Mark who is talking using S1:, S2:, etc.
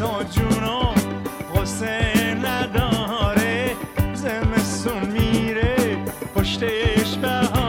S1: بسا جونم غصه نداره زمستون میره پشتش به